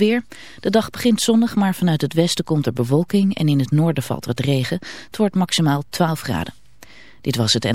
weer. De dag begint zonnig, maar vanuit het westen komt er bewolking en in het noorden valt wat regen. Het wordt maximaal 12 graden. Dit was het en...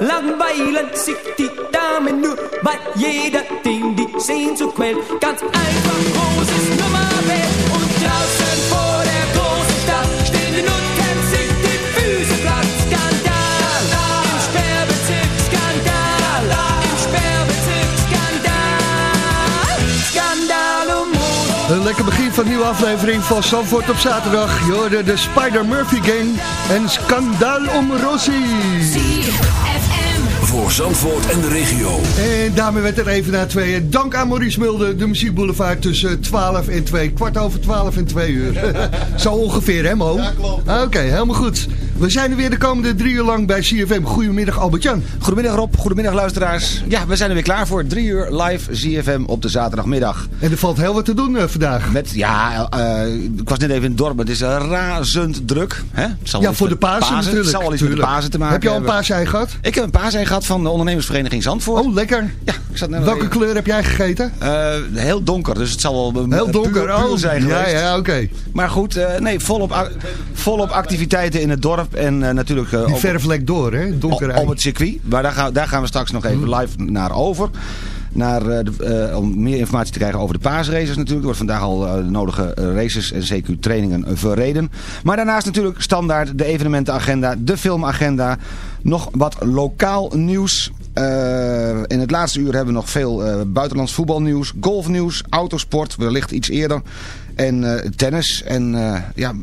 Langweilen sich die Damen nur, weil jeder den die Sehnsucht quält. Ganz lekker lekker begin van een nieuwe aflevering van Zandvoort op zaterdag. Je hoorde de Spider-Murphy Gang en Skandaal om Rossi. Voor Zandvoort en de regio. En daarmee werd er even na twee. Dank aan Maurice Mulder, de muziekboulevard tussen 12 en 2. Kwart over 12 en 2 uur. Zo ongeveer, hè Mo? Ja, klopt. Oké, helemaal goed. We zijn er weer de komende drie uur lang bij CFM. Goedemiddag Albert-Jan. Goedemiddag Rob, goedemiddag luisteraars. Ja, we zijn er weer klaar voor drie uur live ZFM op de zaterdagmiddag. En er valt heel wat te doen eh, vandaag. Met, ja, eh, ik was net even in het dorp, het is razend druk. Hè? Ja, voor de Pasen natuurlijk. Het zal wel iets met de. Pasen te maken Heb je al een paasei gehad? Ik heb een paasei gehad van de ondernemersvereniging Zandvoort. Oh, lekker. Ja, ik zat net Welke even- kleur heb jij gegeten? Eh, heel donker, dus het zal wel Heel donker. puur, puur oh, zijn ja, geweest. ja, oké. Maar goed, eh, nee, volop, volop activiteiten in het dorp en eh, natuurlijk Die lekt door, hè? Donker op, op het circuit. Maar daar gaan, daar gaan we straks nog even live naar over. Naar, de, om meer informatie te krijgen over de paasraces natuurlijk. Er wordt vandaag al de nodige races en CQ-trainingen verreden. Maar daarnaast natuurlijk standaard de evenementenagenda, de filmagenda. Nog wat lokaal nieuws. Eh, in het laatste uur hebben we nog veel eh, buitenlands voetbalnieuws, golfnieuws, autosport, wellicht iets eerder. En eh, tennis. En ja,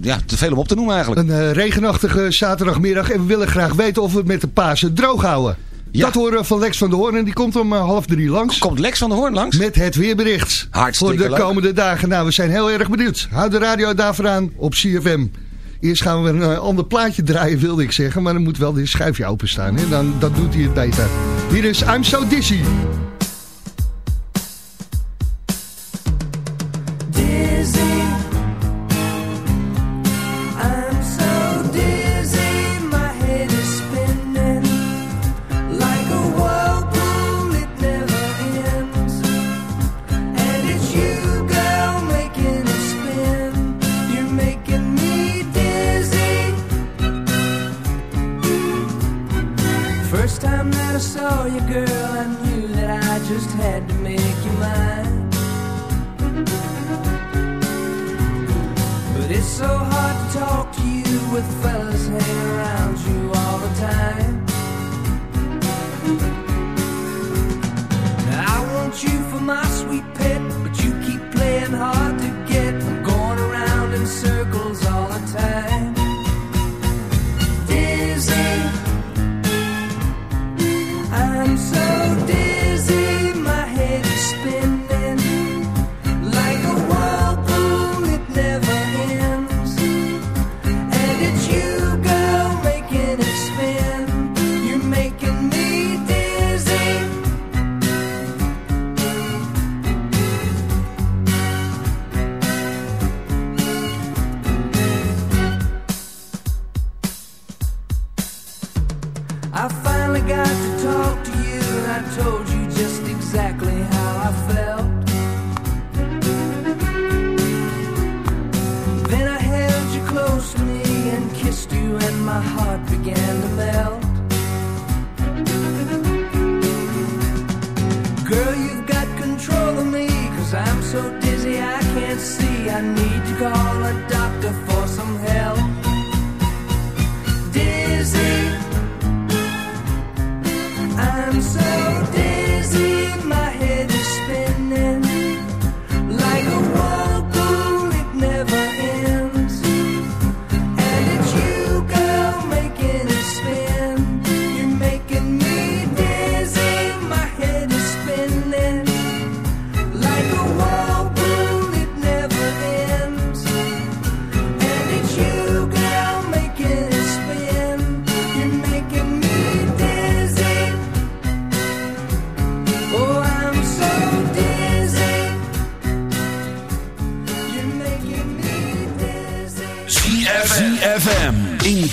ja, te veel om op te noemen eigenlijk. Een regenachtige zaterdagmiddag. En we willen graag weten of we het met de Pasen droog houden. Ja. Dat horen we van Lex van der Hoorn. En die komt om half drie langs. Komt Lex van der Hoorn langs? Met het weerbericht. Hartstikke Voor de leuk. komende dagen. Nou, we zijn heel erg benieuwd. Houd de radio daarvoor aan op CFM. Eerst gaan we een eh, ander plaatje draaien, wilde ik zeggen. Maar dan moet wel dit schuifje openstaan. Hè? Dan, dan doet hij het beter. Hier is I'm So dizzy.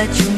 That you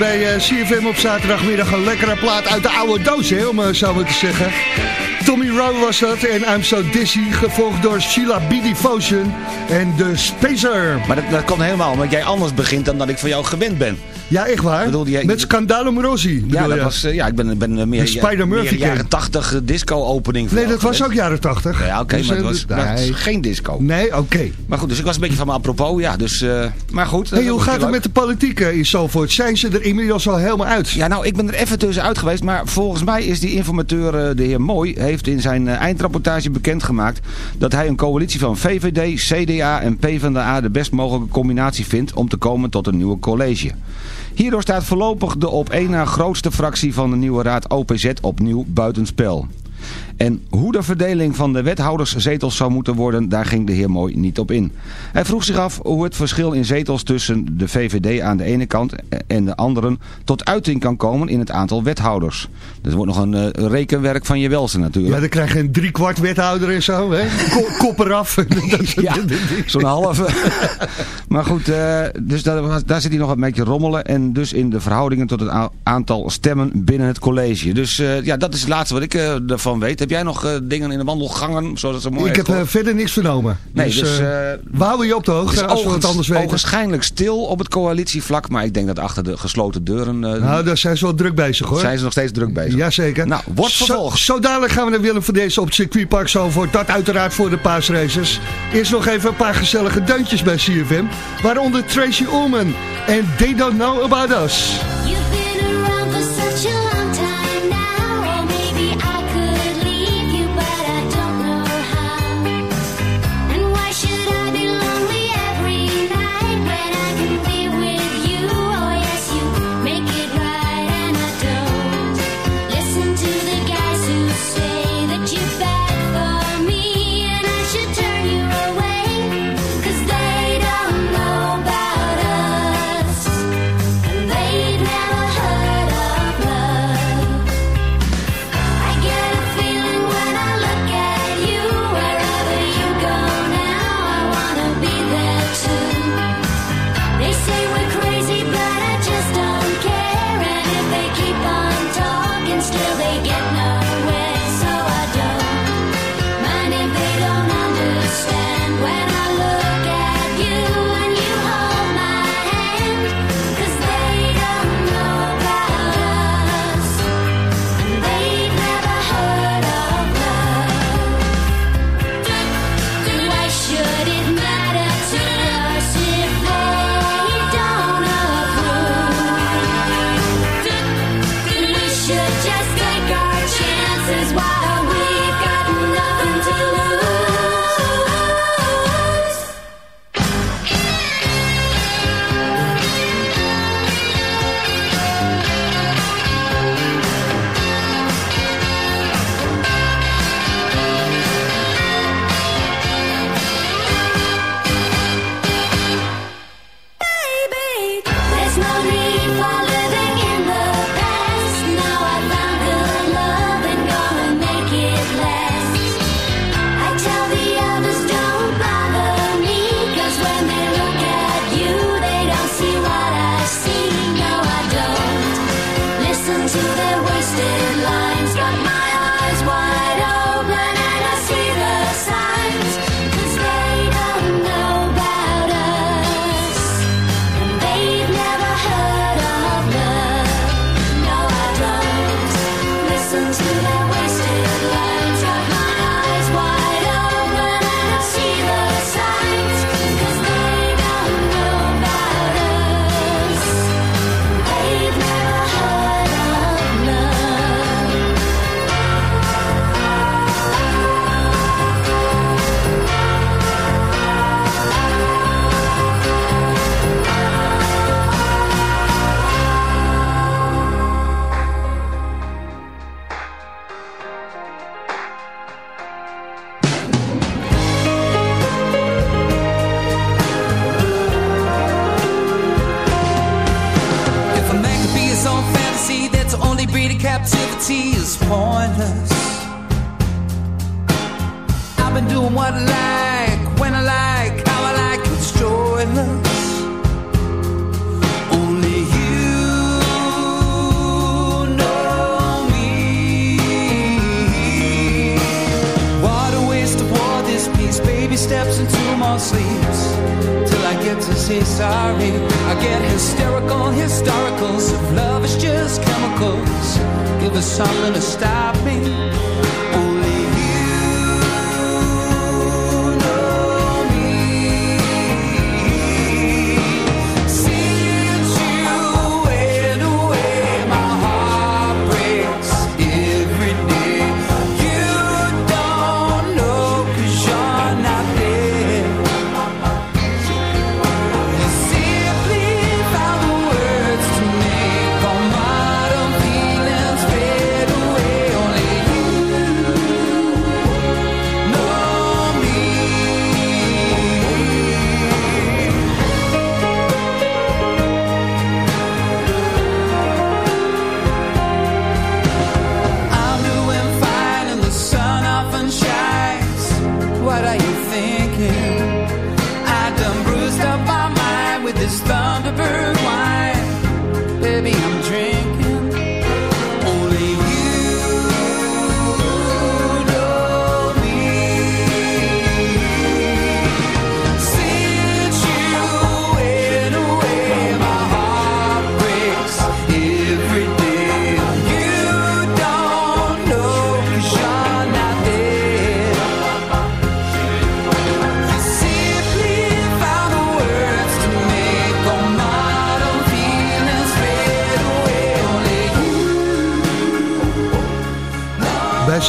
bij eh, CFM op zaterdagmiddag een lekkere plaat uit de oude doos, hè, om eh, zo maar te zeggen. Tommy Rowe was dat en I'm So Dizzy, gevolgd door Sheila B. Devotion en de Spacer. Maar dat, dat komt helemaal omdat jij anders begint dan dat ik van jou gewend ben. Ja, echt waar? Bedoelde jij- Met Scandalo Morosi. Ja, bedoel dat je? was, eh, ja ik ben, ben eh, meer, De Spider-Murphy meer jaren Gang. 80 disco-opening. van Nee, dat was ook jaren 80. Ja, oké, Dus, maar het eh, was, maar het geen disco. Nee, oké. Maar goed, dus ik was een beetje van me apropos, ja. Dus, eh, maar goed. Hey, hoe gaat het met de politiek eh, in Zalvoort? Zijn ze er inmiddels al helemaal uit? Ja, nou, ik ben er even tussenuit geweest, maar volgens mij is die informateur, eh, de heer Mooi, heeft in zijn eh, eindrapportage bekendgemaakt dat hij een coalitie van VVD, CDA en PvdA de best mogelijke combinatie vindt om te komen tot een nieuwe college. Hierdoor staat voorlopig de op één na grootste fractie van de nieuwe raad OPZ opnieuw buitenspel. En hoe de verdeling van de wethouderszetels zou moeten worden, daar ging de heer Mooi niet op in. Hij vroeg zich af hoe het verschil in zetels tussen de VVD aan de ene kant en de anderen tot uiting kan komen in het aantal wethouders. Dat wordt nog een eh, rekenwerk van je welste natuurlijk. Ja, dan krijg je een driekwart wethouder en zo, hè? Ko- Kop eraf. Ja, zo'n halve. maar goed, eh, dus daar, daar zit hij nog een beetje rommelen. En dus in de verhoudingen tot het aantal stemmen binnen het college. Dus eh, ja, dat is het laatste wat ik ervan weet. Heb jij nog eh, dingen in de wandelgangen, zoals het zo mooi Ik heb eh, verder niks vernomen. Nee, dus, dus, eh, we houden je op de Het hoogte is als we wat ogens- anders weten. ogenschijnlijk stil op het coalitievlak. Maar ik denk dat achter de gesloten deuren eh, Nou, daar zijn ze wel druk bezig hoor. zijn ze nog steeds druk bezig. Jazeker. Nou, wordt Zo- vervolgd. Zo, dadelijk gaan we naar Willem van deze op het circuitpark Zalvoort. Dat uiteraard voor de paasraces. Eerst nog even een paar gezellige deuntjes bij CFM. Waaronder Tracy Ullman en They Don't Know About Us.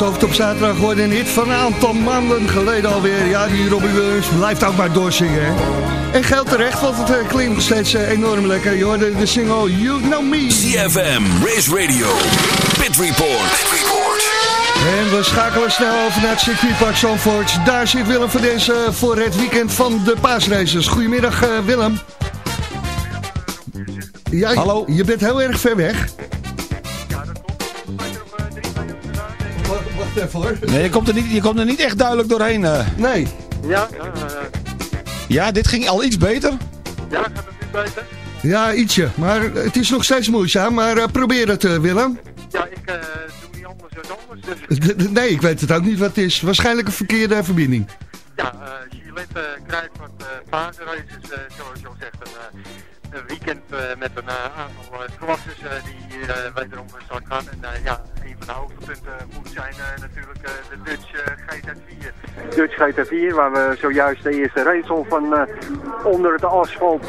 Zalvert op zaterdag wordt een hit van een aantal maanden geleden alweer. Ja, die Robbie Williams blijft ook maar doorzingen. Hè? En geldt terecht, want het eh, klinkt nog steeds eh, enorm lekker. Je hoorde de single You Know Me. CFM, Race Radio, Pit Report. En we schakelen snel over naar het circuitpark Zandvoort. Daar zit Willem van deze voor het weekend van de paasraces. Goedemiddag eh, Willem. Ja, Hallo. Je bent heel erg ver weg. Wacht even hoor. Nee, je komt er niet, je komt er niet echt duidelijk doorheen. eh. Nee. Ja, Ja, dit ging al iets beter. ja, gaat het nu beter? Ja, ietsje. Maar het is nog steeds moeizaam. Maar eh, probeer het eh, Willem. Ja, ik eh, doe niet anders dan anders. Dus Nee, ik weet het ook niet wat het is. Waarschijnlijk een verkeerde verbinding. ja, uh, Gillette uh, krijgt wat uh, uh, zoals je al zegt. Een, uh, een weekend uh, met een uh, aantal klasses uh, die wederom van start gaan. En ja, een van de hoogtepunten moet zijn natuurlijk de Dutch uh, GT4. Dutch GT4, waar we zojuist de eerste race van uh, onder het asfalt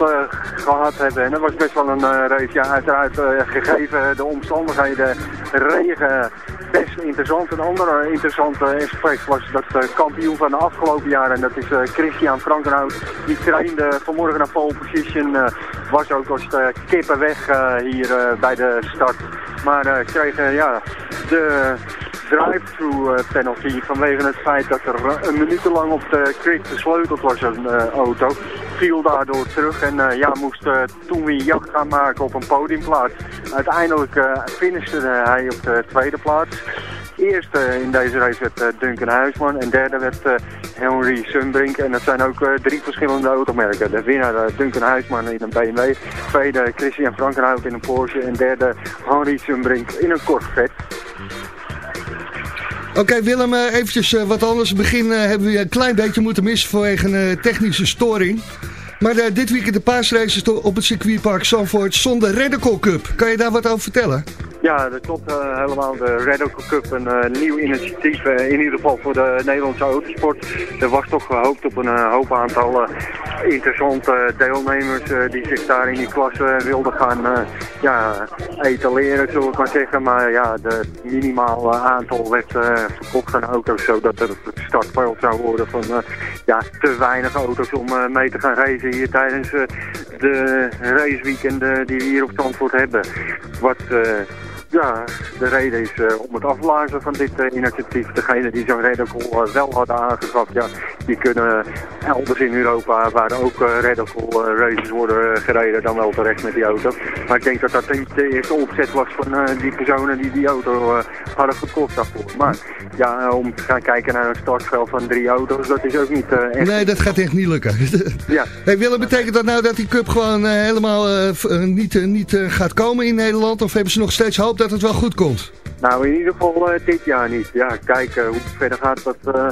gehad hebben. En dat was best wel een race, ja, uiteraard gegeven de omstandigheden, regen, best interessant. Een andere interessante aspect was dat kampioen van de afgelopen jaren, en dat is Christian Frankenhout. Die trainde vanmorgen naar pole position, was ook als de kippen weg uh, hier uh, bij de start. Maar uh, ja, de drive-through penalty vanwege het feit dat er een minuut lang op de grid gesleuteld was een auto. Viel daardoor terug en ja, moest toen weer jacht gaan maken op een podiumplaats. Uiteindelijk uh, finishte hij op de tweede plaats. Eerste in deze race werd uh, Duncan Huisman en derde werd uh, Henry Sunbrink. En dat zijn ook uh, drie verschillende automerken. De winnaar Duncan Huisman in een BMW, tweede Christian Frankenhout in een Porsche en derde Henry Sunbrink in een Corvette. Oké Willem, eventjes wat anders. Begin hebben we een klein beetje moeten missen vanwege een technische storing. Maar dit weekend de paasraces op het circuitpark Zandvoort zonder Radical Cup. Kan je daar wat over vertellen? Ja, dat klopt uh, helemaal. De Radical Cup, een uh, nieuw initiatief, uh, in ieder geval voor de Nederlandse autosport. Er was toch gehoopt op een hoop aantal interessante deelnemers die zich daar in die klasse wilden gaan ja, etaleren, zullen we maar zeggen. Maar ja, de minimaal aantal werd verkocht aan auto's, zodat er het startveld zou worden van ja, te weinig auto's om mee te gaan racen hier tijdens de raceweekenden die we hier op Zandvoort hebben. Wat Ja, de reden is eh, om het afblazen van dit eh, initiatief. Degene die zo'n reddercall uh, wel hadden aangeschaft, ja, die kunnen elders in Europa, waar ook uh, reddercall races worden gereden, dan wel terecht met die auto. Maar ik denk dat dat niet de eerste opzet was van die personen die die auto hadden gekocht daarvoor. Maar ja, om te gaan kijken naar een startveld van drie auto's, dat is ook niet echt... Nee, dat gaat echt niet lukken. ja. Hey Willem, betekent dat nou dat die cup gewoon helemaal niet, niet gaat komen in Nederland? Of hebben ze nog steeds hoop dat het wel goed komt? Nou, in ieder geval uh, dit jaar niet. Ja, kijken hoe het verder gaat, dat uh,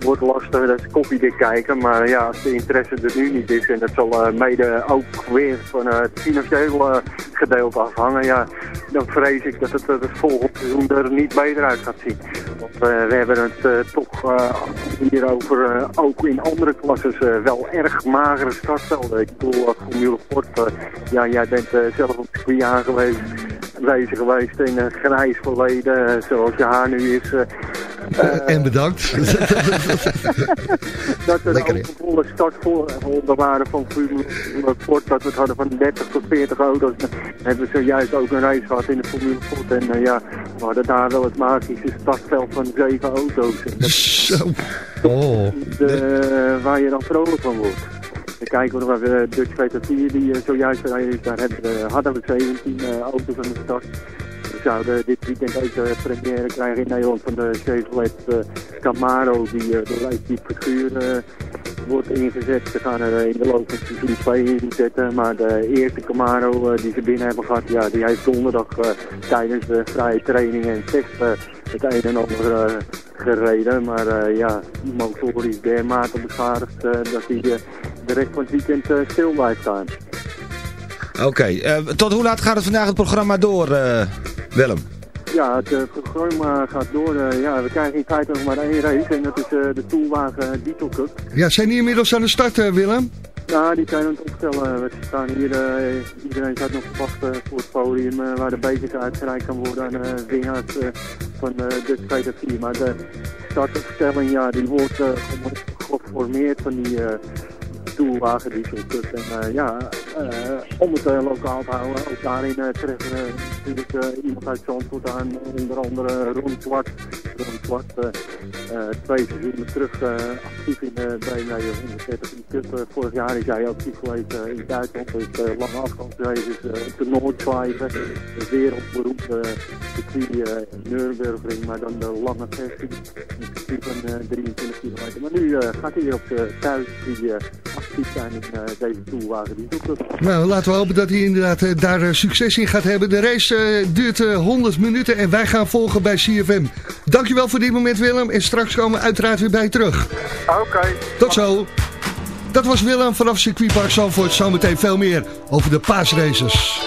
wordt lastig. Dat is koffiedik kijken. Maar ja, als de interesse er nu niet is en dat zal uh, mede ook weer van het financiële gedeelte afhangen. Ja, dan vrees ik dat het het volgende seizoen er niet beter uit gaat zien. Want we hebben het toch hier over, ook in andere klasses, wel erg magere startvelden. Ik bedoel, Formule Ford, ja, jij bent zelf op het circuit aangewezen bezig geweest in grijs verleden, zoals je haar nu is. Uh, en bedankt. dat er Lekker, ook een volle startvonden waren van Formule Ford, dat we het hadden van 30 tot 40 auto's. Dan hebben we zojuist ook een race gehad in de Formule Ford. En uh, ja, we hadden daar wel het magische startveld van 7 auto's. Zo. Oh. De, waar je dan vrolijk van wordt. Dan kijken we nog even Dutch VT4 die uh, zojuist rijden. Daar hebben we, hadden we 17 uh, auto's aan de start. Zouden dit weekend ook de première krijgen in Nederland van de Chevrolet uh, Camaro die uh, door Equipe Figuur wordt ingezet. Ze gaan er in de loop van seizoen 2 in zetten. Maar de eerste Camaro die ze binnen hebben gehad, ja, die heeft donderdag tijdens de vrije training en test het een en ander gereden. Maar ja, die motor is dermate beschadigd dat hij de rest van het weekend stil blijft staan. Oké, tot hoe laat gaat het vandaag het programma door, Willem? Ja, het programma gaat door. ja, we krijgen in feite nog maar één race en dat is de Toolwagen Diesel Cup. Ja, zijn die inmiddels aan de start, Willem? Ja, die zijn aan het opstellen. We staan hier, iedereen staat nog te wachten voor het podium waar de beker uitgereikt kan worden aan de winnaars van de tweede vier. Maar de startopstelling, ja, die wordt geformeerd van die toelwagen die Cup. En ja, om het lokaal te houden, ook daarin treffen we natuurlijk iemand uit Zandvoort aan, onder andere Ron Zwart. Ron Zwart, twee seizoenen terug actief in de BMW 130 Cup. vorig jaar is hij actief geweest in Duitsland. Dus lange afstandsraces op de Noordzwijven. De wereldberoemde circuit Nürburgring, maar dan de lange versie. Een circuit van 23 kilometer. Maar nu gaat hij op de thuis die actief zijn in deze toelwagen die Cup. Nou, laten we hopen dat hij inderdaad daar succes in gaat hebben. De race duurt 100 minuten en wij gaan volgen bij CFM. Dankjewel voor dit moment Willem en straks komen we uiteraard weer bij je terug. Oké. Okay. Tot zo. Dat was Willem vanaf circuitpark Zandvoort. Zometeen veel meer over de paasraces.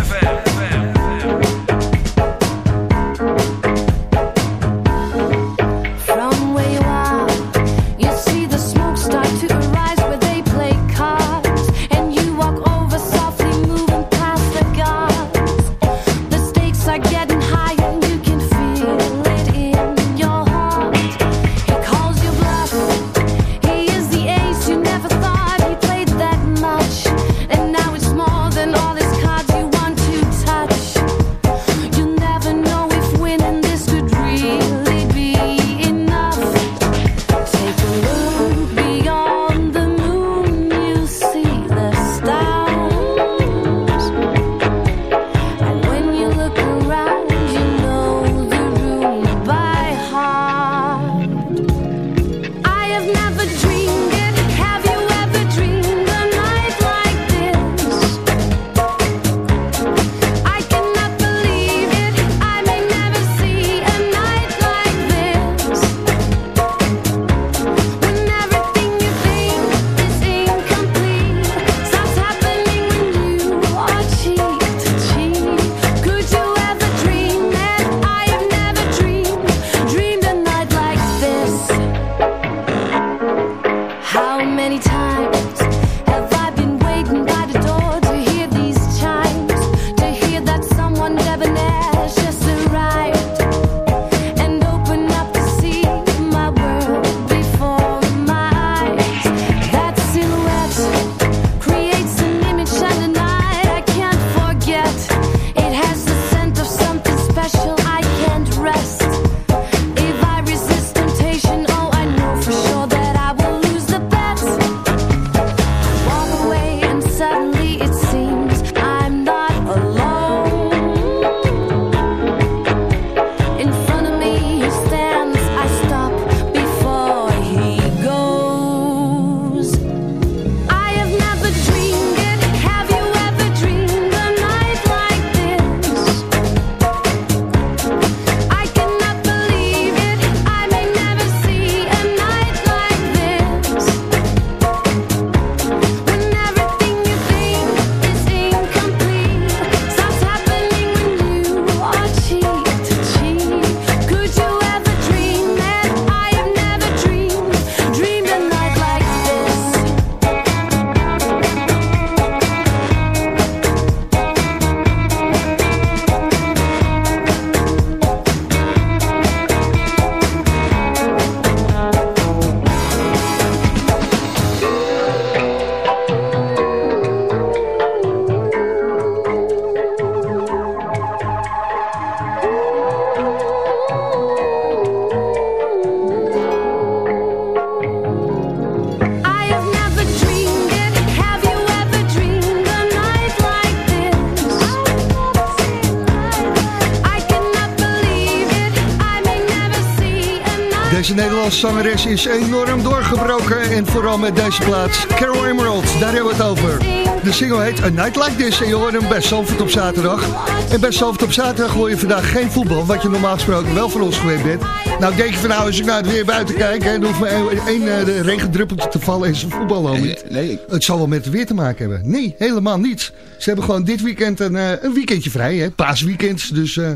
Zangeres is enorm doorgebroken. En vooral met deze plaats, Carol Emerald, daar hebben we het over. De single heet A Night Like This en je hoort hem bij Zalvoort op zaterdag. En bij Zalvoort op zaterdag hoor je vandaag geen voetbal, wat je normaal gesproken wel van ons gewend bent. Nou denk je van nou, als ik naar het weer buiten kijk, hè, dan hoeft maar één, de regendruppeltje te vallen en zijn voetbal al niet. Nee, Het zal wel met het weer te maken hebben. Nee, helemaal niet. Ze hebben gewoon dit weekend een, eh, een weekendje vrij, hè? paasweekend. Dus eh,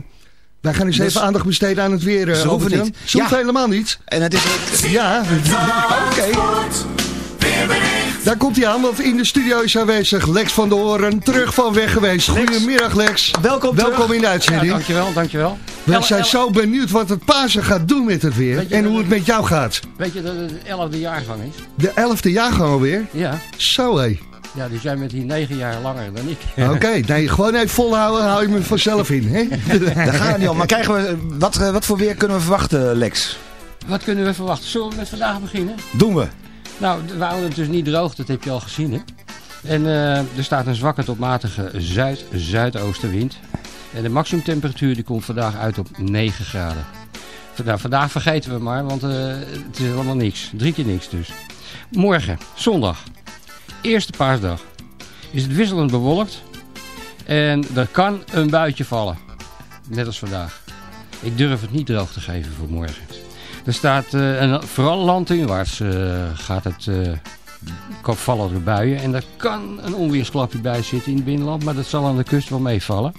wij gaan eens Dus- even aandacht besteden aan het weer. eh, Ze hoeven niet. Ze hoeven Ja. helemaal niet. En het is... Ja, Oké. daar komt hij aan, want in de studio is aanwezig Lex van der Hoorn, terug van weg geweest. Goedemiddag Lex. Welkom Welkom terug. in de uitzending. Ja, dankjewel, dankjewel. We zijn zo benieuwd wat het Pasen gaat doen met het weer en hoe het het- met jou gaat. Weet je dat het de elfde jaargang is? De elfde jaargang alweer. Ja. Zo hé. Ja, dus jij bent hier negen jaar langer dan ik. Oké, nee, gewoon even volhouden, hou je me vanzelf in. Hè? Daar gaat het niet om. Maar krijgen we, wat, eh, wat voor weer kunnen we verwachten, Lex? Wat kunnen we verwachten? Zullen we met vandaag beginnen? Doen we. Nou, we houden het dus niet droog, dat heb je al gezien hè. En eh, er staat een zwakke tot matige zuid-zuidoostenwind. En de maximumtemperatuur die komt vandaag uit op 9 graden. Vandaag, vandaag vergeten we maar, want eh, het is helemaal niks. Drie keer niks dus. Morgen, zondag, eerste paasdag, is het wisselend bewolkt. En er kan een buitje vallen. Net als vandaag. Ik durf het niet droog te geven voor morgen. Er staat, en vooral landinwaarts eh, gaat het, kan vallen er buien. En er kan een onweersklapje bij zitten in het binnenland, maar dat zal aan de kust wel meevallen.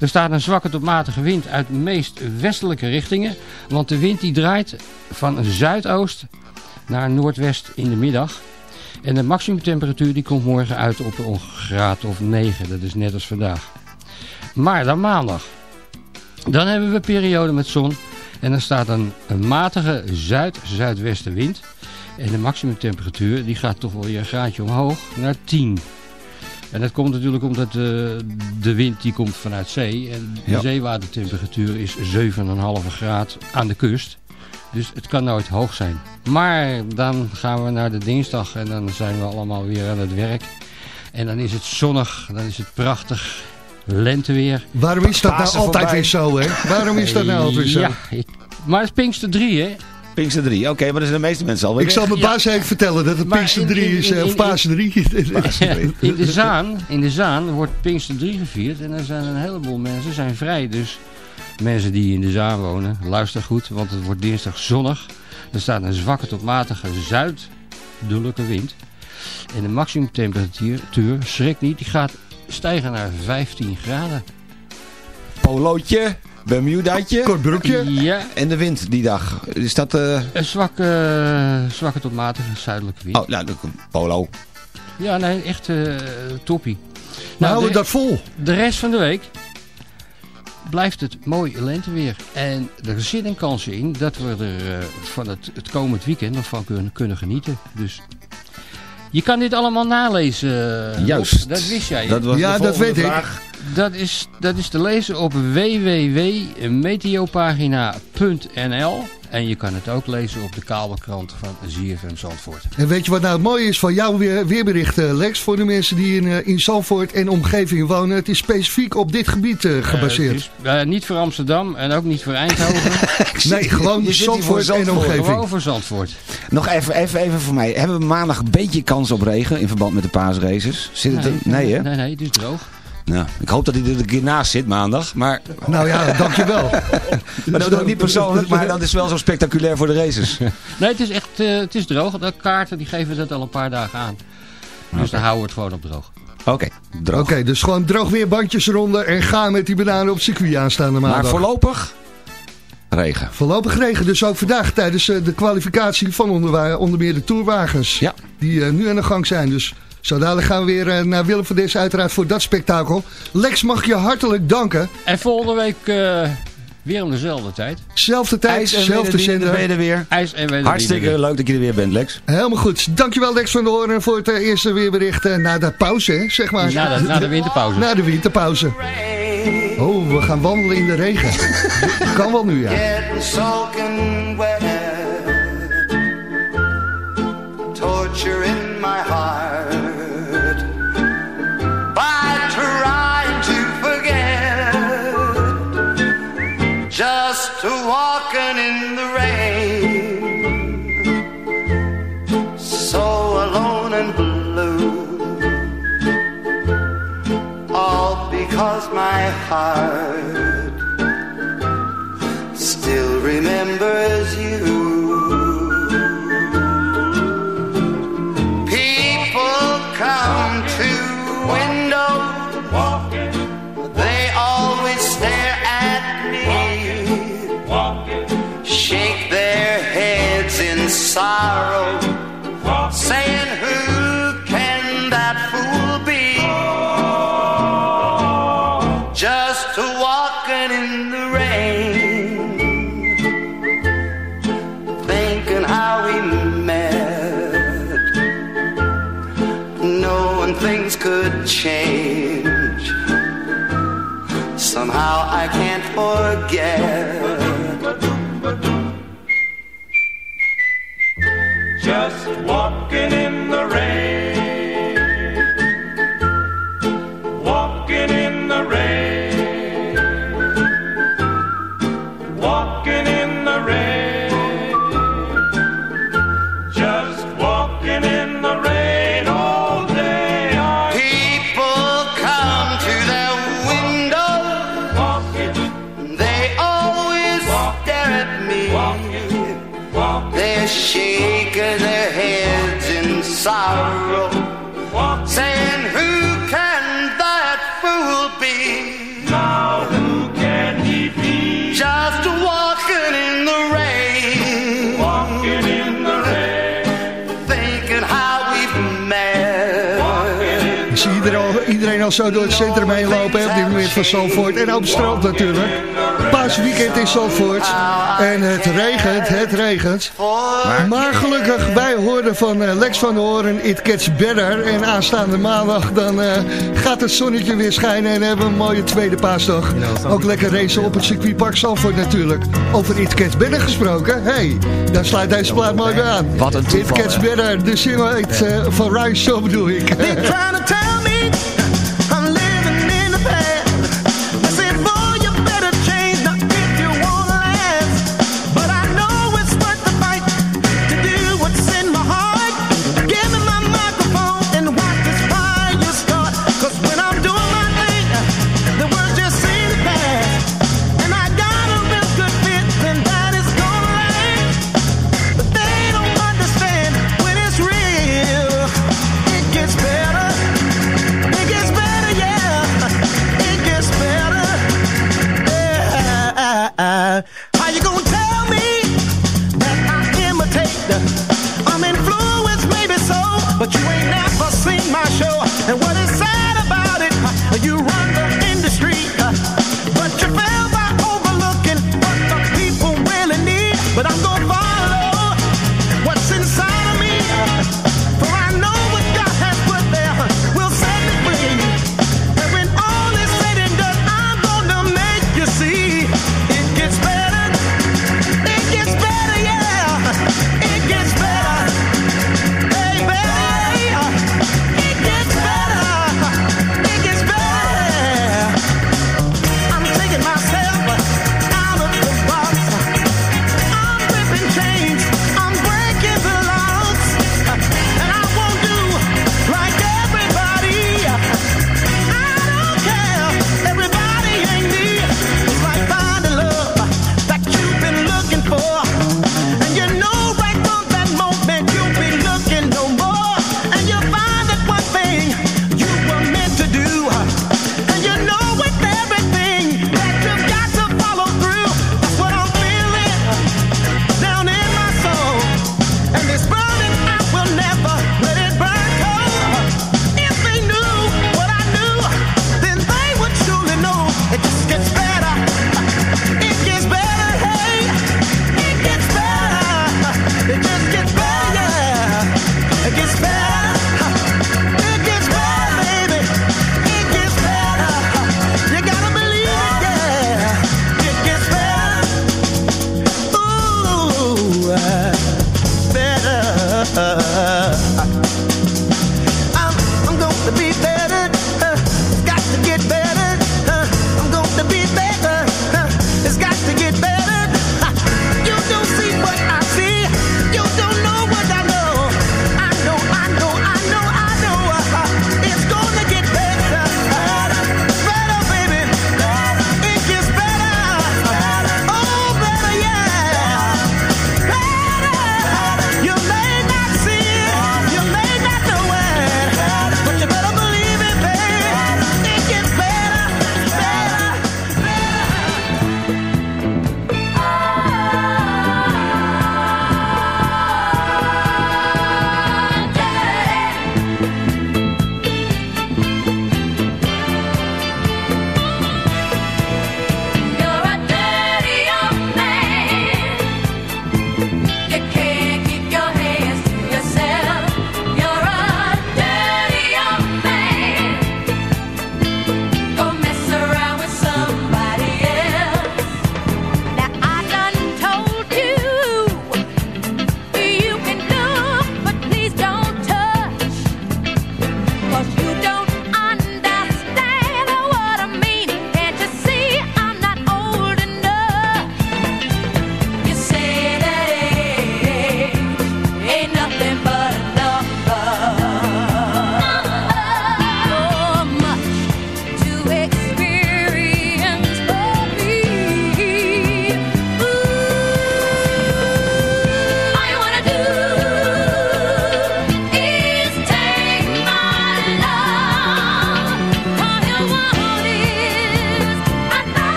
Er staat een zwakke tot matige wind uit de meest westelijke richtingen. Want de wind die draait van zuidoost naar noordwest in de middag. En de maximumtemperatuur die komt morgen uit op een graad of 9. Dat is net als vandaag. Maar dan maandag. Dan hebben we een periode met zon. En dan staat een, een matige zuid-zuidwestenwind. En de maximumtemperatuur die gaat toch wel weer een graadje omhoog naar 10. En dat komt natuurlijk omdat de, de wind die komt vanuit zee. En de Ja. zeewatertemperatuur is 7,5 graad aan de kust. Dus het kan nooit hoog zijn. Maar dan gaan we naar de dinsdag en dan zijn we allemaal weer aan het werk. En dan is het zonnig, dan is het prachtig lenteweer. Waarom is dat nou Pasen altijd voorbij. weer zo, hè? Waarom is dat nou altijd weer zo? Ja, ik- maar het is Pinkster 3, hè? Pinkster 3. Oké, maar dat zijn de meeste mensen al. Ik zal mijn baas even vertellen dat het Maar Pinkster in- 3 in- is, in- eh, of Pasen 3. In de, Zaan, in de Zaan wordt Pinkster 3 gevierd en er zijn een heleboel mensen zijn vrij. Dus mensen die in de Zaan wonen, luister goed, want het wordt dinsdag zonnig. Er staat een zwakke tot matige zuidelijke wind. En de maximumtemperatuur, schrik niet, die gaat stijgen naar 15 graden. Polootje, Bermudaatje. Kort broekje. Ja, En de wind die dag. Is dat... eh een zwakke, zwakke tot matige zuidelijke wind. Oh, nou, polo. Ja, nee, echt eh toppie. Nou, houden we dat vol. De rest van de week blijft het mooi lenteweer. En er zitten kansen in dat we er eh, van het, het komend weekend nog van kunnen, kunnen genieten. Dus je kan dit allemaal nalezen. eh. Juist. Dat wist jij. Dat was Ja, de dat weet ik. vraag. Dat is, dat is te lezen op www.meteopagina.nl En je kan het ook lezen op de kabelkrant van ZFM Zandvoort. En weet je wat nou het mooie is van jouw weer, weerbericht, eh, Lex? Voor de mensen die in, eh, in Zandvoort en omgeving wonen. Het is specifiek op dit gebied eh, gebaseerd. is, eh, niet voor Amsterdam en ook niet voor Eindhoven. nee, gewoon voor Zandvoort en Zandvoort. omgeving. Gewoon voor Zandvoort. Nog even, even, even voor mij. Hebben we maandag een beetje kans op regen in verband met de paasraces? Zit het er? Nee, hè? Nee, nee, het is droog. Nou, ik hoop dat hij er een keer naast zit maandag. Maar, Nou ja, dankjewel. maar dat is ook niet persoonlijk, maar dat is wel zo spectaculair voor de races. Nee, het is echt eh, het is droog. De kaarten die geven dat al een paar dagen aan. Dus dan houden we het gewoon op droog. Oké, droog. Oké, dus gewoon droog weer bandjes eronder en ga met die bananen op circuit aanstaande maandag. Maar voorlopig regen. Voorlopig regen, dus ook vandaag tijdens eh, de kwalificatie van onder, onder meer de tourwagens. Ja. Die eh, nu aan de gang zijn. Dus zo dadelijk gaan we weer eh, naar Willem van Des uiteraard voor dat spektakel. Lex mag je hartelijk danken. En volgende week eh, weer om dezelfde tijd. Zelfde tijd, zelfde wederwind, ben je zender. er weer. IJs en wederwind. Hartstikke leuk dat je er weer bent, Lex. Helemaal goed. Dankjewel Lex van der Hoorn voor het eh, eerste weerbericht na de pauze, hè, zeg maar. Na de, na de winterpauze. Na de winterpauze. Oh, we gaan wandelen in de regen. kan wel nu, ja. Torture in my heart. Heart still remembers you. Zo door het centrum heen lopen hè, op dit moment van Zandvoort. En op het strand natuurlijk. Paasweekend in Zandvoort. En het regent, het regent. Maar gelukkig, wij hoorden van eh, Lex van Horen, It Gets Better. En aanstaande maandag dan eh, gaat het zonnetje weer schijnen en hebben we een mooie tweede paasdag. Ook lekker racen op het circuitpark Zandvoort natuurlijk. Over It Gets Better gesproken. hey, daar sluit deze plaat mooi bij aan. Wat een toeval, It Gets? Better, de single heet, eh, van Rise, zo bedoel ik.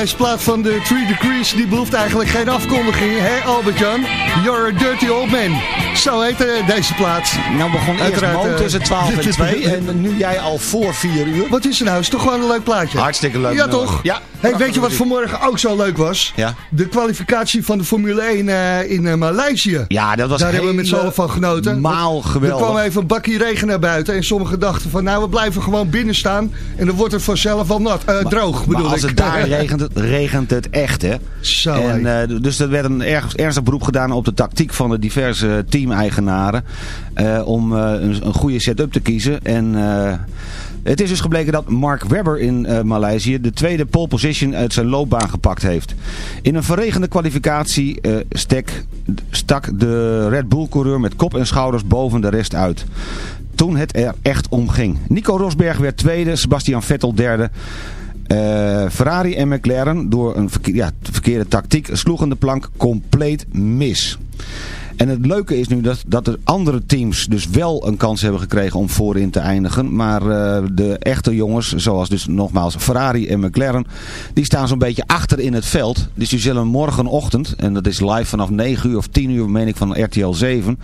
Deze plaat van de Three Degrees, die behoeft eigenlijk geen afkondiging, hè Albert-Jan? You're a dirty old man. Zo heet eh, deze plaat. Nou begon eerst Uiteraard, Mo eh, tussen 12 en 2 en nu jij al voor 4 uur. Wat is er nou? Is toch gewoon een leuk plaatje? Hartstikke leuk. Ja, nummer. toch? Ja. Hey, weet je wat vanmorgen ook zo leuk was? Ja. De kwalificatie van de Formule 1 eh, in eh, Maleisië. Ja, dat was Daar hebben we met z'n allen van genoten. Maal geweldig. Er kwam even een bakje regen naar buiten. En sommigen dachten van nou we blijven gewoon binnen staan. En dan wordt het vanzelf wel nat. eh, droog bedoel maar als ik. het daar regent, het, regent het echt, hè? Zo, en, dus er werd een erg, ernstig beroep gedaan op de tactiek van de diverse teameigenaren. om een, een goede setup te kiezen. En... het is dus gebleken dat Mark Webber in eh, Maleisië de tweede pole position uit zijn loopbaan gepakt heeft. In een verregende kwalificatie eh, stak de Red Bull coureur met kop en schouders boven de rest uit. Toen het er echt om ging. Nico Rosberg werd tweede, Sebastian Vettel derde. Eh, Ferrari en McLaren door een ja, verkeerde tactiek sloegen de plank compleet mis. En het leuke is nu dat, dat de andere teams dus wel een kans hebben gekregen om voorin te eindigen. Maar eh, de echte jongens, zoals dus nogmaals Ferrari en McLaren, die staan zo'n beetje achter in het veld. Dus die zullen morgenochtend, en dat is live vanaf 9 uur of 10 uur meen ik van RTL 7.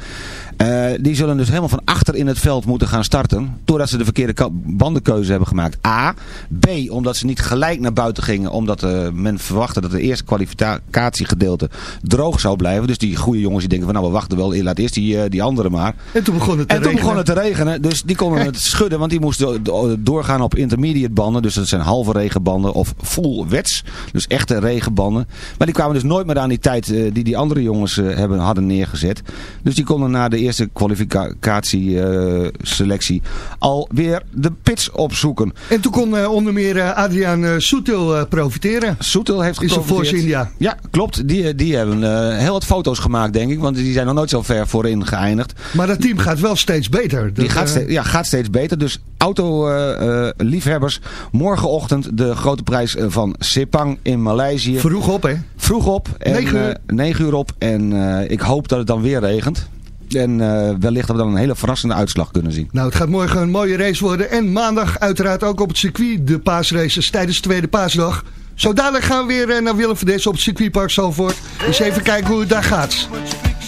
eh, die zullen dus helemaal van achter in het veld moeten gaan starten. Doordat ze de verkeerde bandenkeuze hebben gemaakt. A. B. Omdat ze niet gelijk naar buiten gingen. Omdat eh, men verwachtte dat het eerste kwalificatiegedeelte droog zou blijven. Dus die goede jongens die denken van nou we wachten wel. Laat eerst die, eh, die andere maar. En toen begon het te En toen regenen. begon het te regenen. Dus die konden het schudden. Want die moesten do- doorgaan op intermediate banden. Dus dat zijn halve regenbanden of full wets. Dus echte regenbanden. Maar die kwamen dus nooit meer aan die tijd eh, die die andere jongens eh, hebben, hadden neergezet. Dus die konden na de eerste kwalificatieselectie alweer de pits opzoeken. En toen kon onder meer Adriaan Soetil profiteren. Soetil heeft Is een geprofiteerd. Force India. Ja, klopt. Die, die hebben heel wat foto's gemaakt, denk ik. Want die zijn nog nooit zo ver voorin geëindigd. Maar dat team gaat wel steeds beter. Die gaat, eh, steeds, ja, gaat steeds beter. Dus auto-liefhebbers, morgenochtend de grote prijs eh, van Sepang in Maleisië. Vroeg op, hè? Vroeg op. En, Negen uur. eh, negen uur op. En eh, ik hoop dat het dan weer regent. En eh, wellicht dat we dan een hele verrassende uitslag kunnen zien. Nou, het gaat morgen een mooie race worden. En maandag uiteraard ook op het circuit de paasraces tijdens de tweede paasdag. Zo dadelijk gaan we weer eh, naar Willem van Dessen op het circuitpark Zalvoort. Eens even kijken hoe het daar gaat.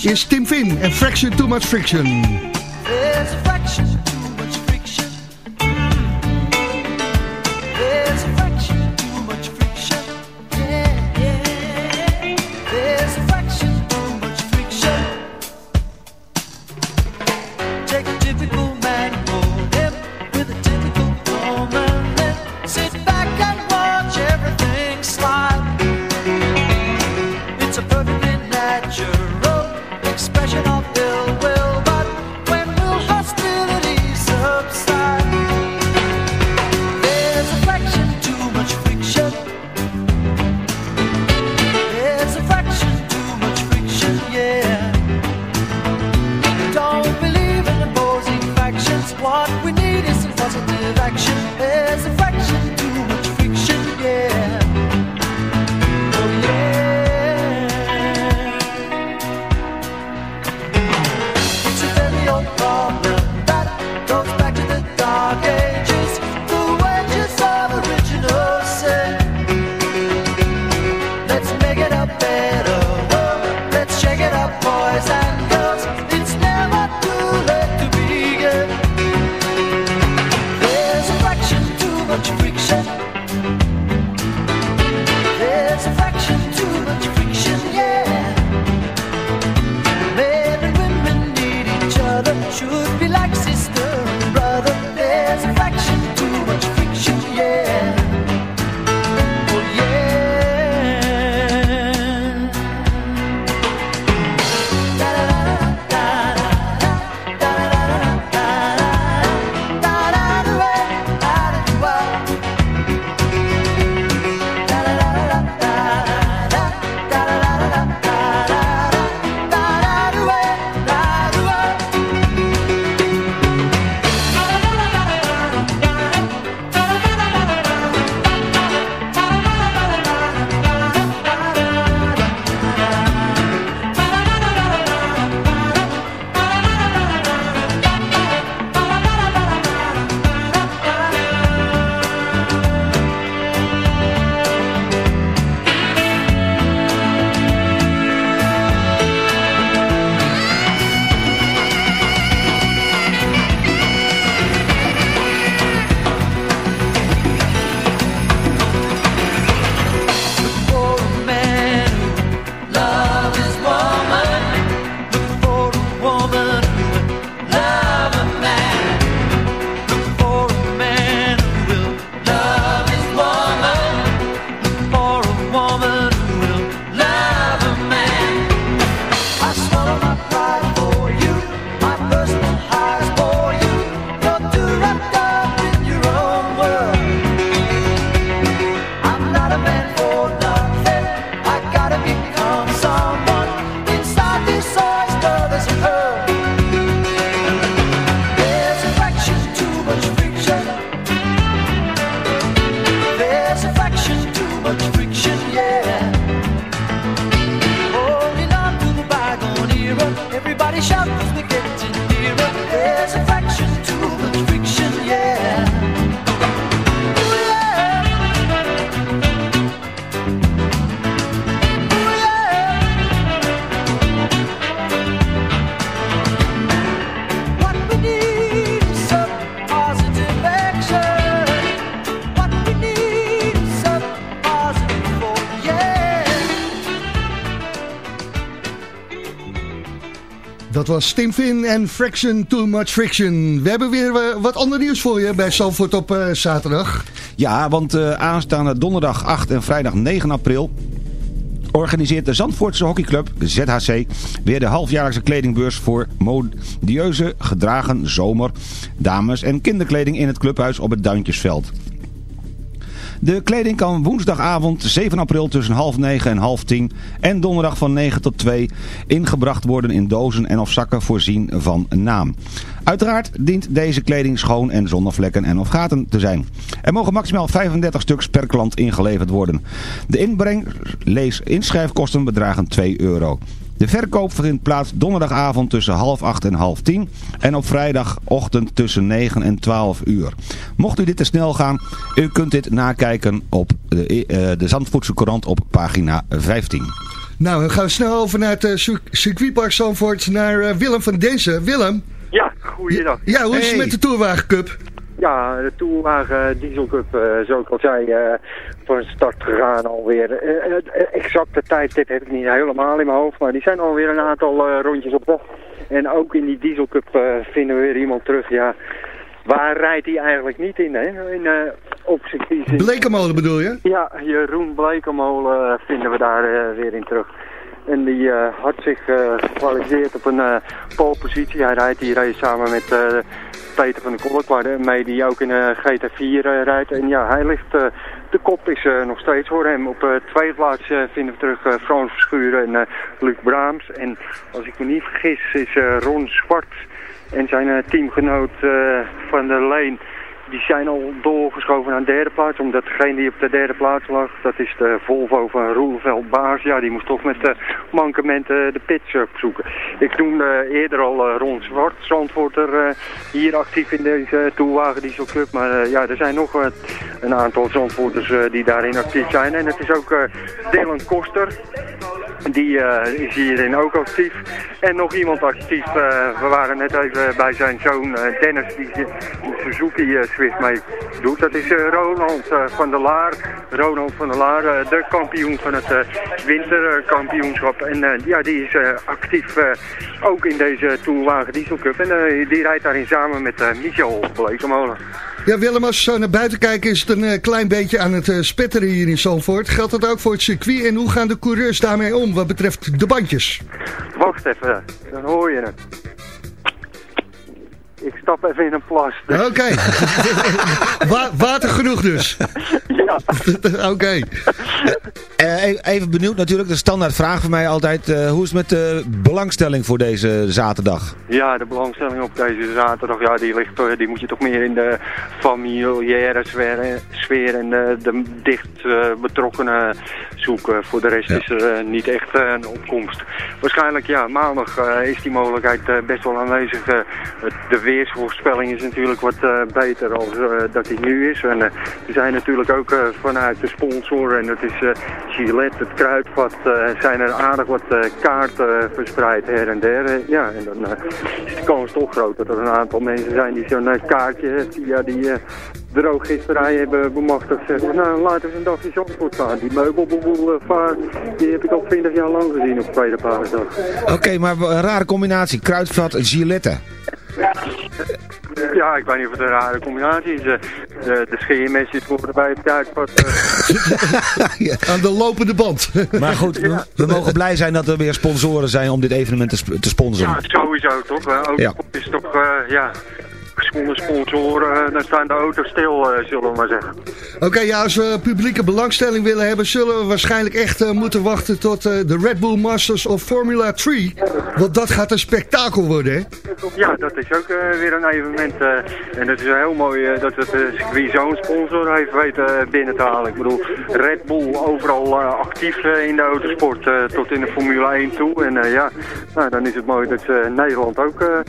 Is Tim Finn en Fraction Too Much Friction. Yeah. Tim Finn en Fraction Too Much Friction. We hebben weer eh, wat ander nieuws voor je bij Zandvoort op eh, zaterdag. Ja, want eh, aanstaande donderdag 8 en vrijdag 9 april organiseert de Zandvoortse hockeyclub, ZHC, weer de halfjaarlijkse kledingbeurs voor modieuze gedragen zomer, dames- en kinderkleding in het clubhuis op het Duintjesveld. De kleding kan woensdagavond 7 april tussen half 9 en half 10 en donderdag van 9 tot 2 ingebracht worden in dozen en of zakken voorzien van naam. Uiteraard dient deze kleding schoon en zonder vlekken en of gaten te zijn. Er mogen maximaal 35 stuks per klant ingeleverd worden. De inbreng, lees inschrijfkosten bedragen 2 euro. De verkoop vindt plaats donderdagavond tussen half acht en half tien en op vrijdagochtend tussen 9 en 12 uur. Mocht u dit te snel gaan, u kunt dit nakijken op de, eh, de Zandvoortse Courant op pagina 15. Nou, dan gaan we snel over naar het eh, cir- circuitpark Zandvoort, naar eh, Willem van Denzen. Willem? Ja, goeiedag. Ja, hoe is het met de Tourwagen Cup? Ja, de Tourwagen Diesel Cup, eh, zoals ik al zei, eh, van start gegaan alweer. Eh, eh, exacte tijdstip heb ik niet helemaal in mijn hoofd, maar die zijn alweer een aantal eh, rondjes op weg. En ook in die Diesel Cup eh, vinden we weer iemand terug, ja. Waar rijdt hij eigenlijk niet in, hè? In, eh op circuit. Blekemolen bedoel je? Ja, Jeroen Blekemolen eh, vinden we daar eh, weer in terug. En die eh, had zich eh, gekwalificeerd op een eh polepositie. Hij rijdt hier race samen met Peter van der Kolk, waarmee die ook in eh GT4 eh, rijdt. En ja, hij ligt, de kop is nog steeds voor hem. Op tweede plaats vinden we terug Frans Verschuren en Luc Braams. En als ik me niet vergis is Ron Zwart en zijn teamgenoot van der Leen... Die zijn al doorgeschoven naar de derde plaats, omdat degene die op de derde plaats lag, dat is de Volvo van Roelveld Baars. Ja, die moest toch met de mankementen de pits opzoeken. Ik noemde eerder al eh, Ron Zwart, Zandvoorter, eh, hier actief in deze Toelwagen Diesel Club. Maar eh, ja, er zijn nog eh, een aantal Zandvoorters eh, die daarin actief zijn. En het is ook eh Dylan Koster, die eh, is hierin ook actief. En nog iemand actief, eh, we waren net even bij zijn zoon eh, Dennis, die Suzuki eh, Mee doet. Dat is eh, Ronald eh, van der Laar. Ronald van der Laar, eh, de kampioen van het winterkampioenschap. En ja, die is actief ook in deze Tourwagen Diesel Cup. En die rijdt daarin samen met Michel Blekemolen. Ja, Willem, als we zo naar buiten kijken is het een klein beetje aan het spetteren hier in Zandvoort. Geldt dat ook voor het circuit en hoe gaan de coureurs daarmee om wat betreft de bandjes? Wacht even, dan hoor je het. Ik stap even in een plas. Oké. Wa- water genoeg dus. Ja. Oké. Eh, e- even benieuwd natuurlijk, de standaard vraag voor mij altijd. eh, hoe is het met de belangstelling voor deze zaterdag? Ja, de belangstelling op deze zaterdag, ja, die, ligt, eh, die moet je toch meer in de familiaire sfeer, sfeer en de, de dicht betrokkenen zoeken. Voor de rest is er eh, niet echt eh, een opkomst. Waarschijnlijk, ja, maandag eh, is die mogelijkheid best wel aanwezig. De weersvoorspelling is natuurlijk wat beter eh, dat die nu is. En er zijn natuurlijk ook vanuit de sponsor, en dat is Gillette, het Kruidvat, zijn er aardig wat kaarten verspreid her en der. Ja, en dan is de kans toch groot dat er een aantal mensen zijn die zo'n kaartje via die drooggisterij hebben bemachtigd. Zeggen, nou, laten we een dagje Zandvoort gaan. Die meubelboelvaart, die heb ik al 20 jaar lang gezien op tweede paasdag. Oké, maar een rare combinatie. Kruidvat en Gillette. Ja, ik weet niet of het een rare combinatie is. Eh, De, de scheermesjes worden bij het kruidvat. eh, Aan de lopende band. Maar goed, we, we mogen blij zijn dat er weer sponsoren zijn om dit evenement te, sp- te sponsoren. Ja, sowieso toch. hè. Ook Ja. is toch, eh, ja, zonder sponsoren, eh, dan staan de auto's stil, eh, zullen we maar zeggen. Oké, ja, als we publieke belangstelling willen hebben, zullen we waarschijnlijk echt eh, moeten wachten tot de Red Bull Masters of Formula 3. Want dat gaat een spektakel worden, hè? Ja, dat is ook weer een evenement. en het is heel mooi dat het circuit zo'n sponsor heeft weten binnen te halen. Ik bedoel, Red Bull overal actief in de autosport tot in de Formule 1 toe. En ja, nou, dan is het mooi dat Nederland ook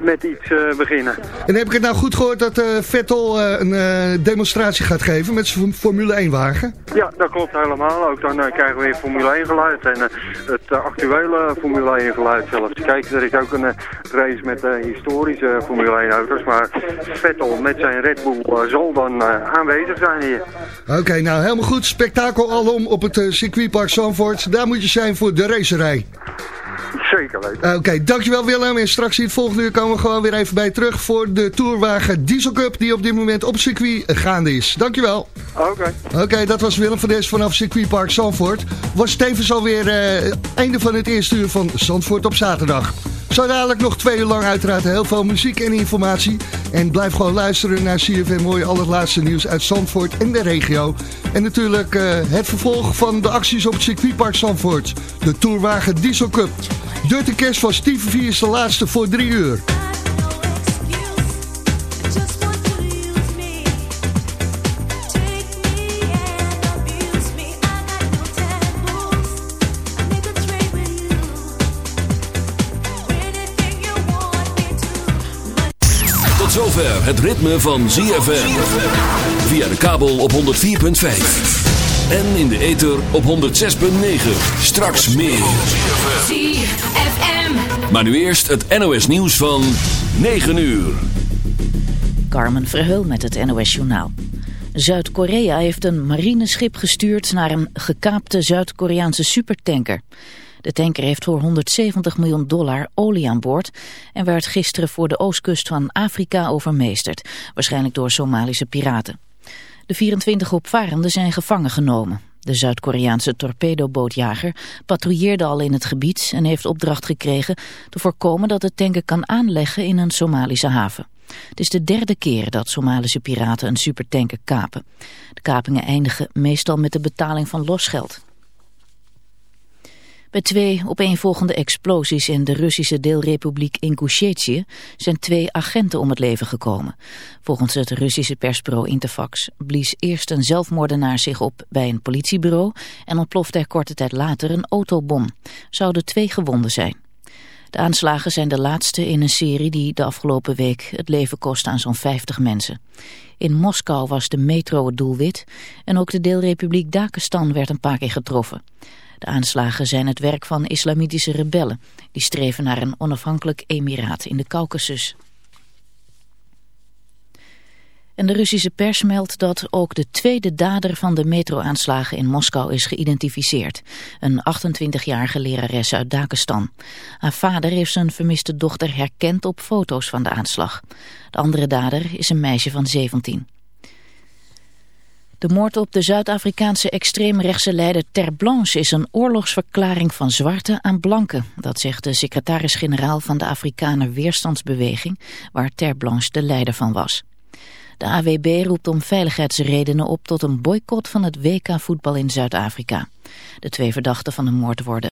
met iets eh, beginnen. En heb ik het nou goed gehoord dat eh, Vettel eh, een demonstratie gaat geven met zijn Formule 1 wagen? Ja, dat klopt helemaal. Ook dan krijgen we weer Formule 1 geluid en het actuele Formule 1 geluid zelfs. Kijk, er is ook een race met historische Formule 1 auto's, maar Vettel met zijn Red Bull zal dan aanwezig zijn hier. Oké, nou helemaal goed. Spektakel alom op het circuitpark Zandvoort. Daar moet je zijn voor de racerij. Zeker weten. Oké, dankjewel Willem. En straks in het volgende uur komen we gewoon weer even bij terug voor de Tourwagen Diesel Cup die op dit moment op circuit gaande is. Dankjewel. Oké. Oké, dat was Willem van Des vanaf circuitpark Zandvoort. Was tevens alweer eh einde van het eerste uur van Zandvoort op zaterdag. Zo dadelijk nog twee uur lang uiteraard heel veel muziek en informatie. En blijf gewoon luisteren naar CFM Mooi, al het laatste nieuws uit Zandvoort en de regio. En natuurlijk eh, het vervolg van de acties op het circuitpark Zandvoort. De Tourwagen Diesel Cup. Dirty Cash van Steve V is de laatste voor drie uur. Tot zover het ritme van ZFM. Via de kabel op 104.5. En in de ether op 106.9. Straks meer. ZFM. Maar nu eerst het NOS nieuws van 9 uur. Carmen Verheul met het NOS Journaal. Zuid-Korea heeft een marineschip gestuurd naar een gekaapte Zuid-Koreaanse supertanker. De tanker heeft voor 170 miljoen dollar olie aan boord en werd gisteren voor de oostkust van Afrika overmeesterd, waarschijnlijk door Somalische piraten. De 24 opvarenden zijn gevangen genomen. De Zuid-Koreaanse torpedobootjager patrouilleerde al in het gebied en heeft opdracht gekregen te voorkomen dat de tanker kan aanleggen in een Somalische haven. Het is de derde keer dat Somalische piraten een supertanker kapen. De kapingen eindigen meestal met de betaling van losgeld. Bij twee opeenvolgende explosies in de Russische deelrepubliek Ingushetie zijn twee agenten om het leven gekomen. Volgens het Russische persbureau Interfax blies eerst een zelfmoordenaar zich op bij een politiebureau en ontplofte er korte tijd later een autobom. Zouden twee gewonden zijn. De aanslagen zijn de laatste in een serie die de afgelopen week het leven kostte aan zo'n 50 mensen. In Moskou was de metro het doelwit en ook de deelrepubliek Dakestan werd een paar keer getroffen. De aanslagen zijn het werk van islamitische rebellen. Die streven naar een onafhankelijk emiraat in de Caucasus. En de Russische pers meldt dat ook de tweede dader van de metroaanslagen in Moskou is geïdentificeerd. Een 28-jarige lerares uit Dakestan. Haar vader heeft zijn vermiste dochter herkend op foto's van de aanslag. De andere dader is een meisje van 17. De moord op de Zuid-Afrikaanse extreemrechtse leider Ter Blanche is een oorlogsverklaring van zwarte aan blanken. Dat zegt de secretaris-generaal van de Afrikaner Weerstandsbeweging, waar Ter Blanche de leider van was. De AWB roept om veiligheidsredenen op tot een boycott van het WK-voetbal in Zuid-Afrika. De twee verdachten van de moord worden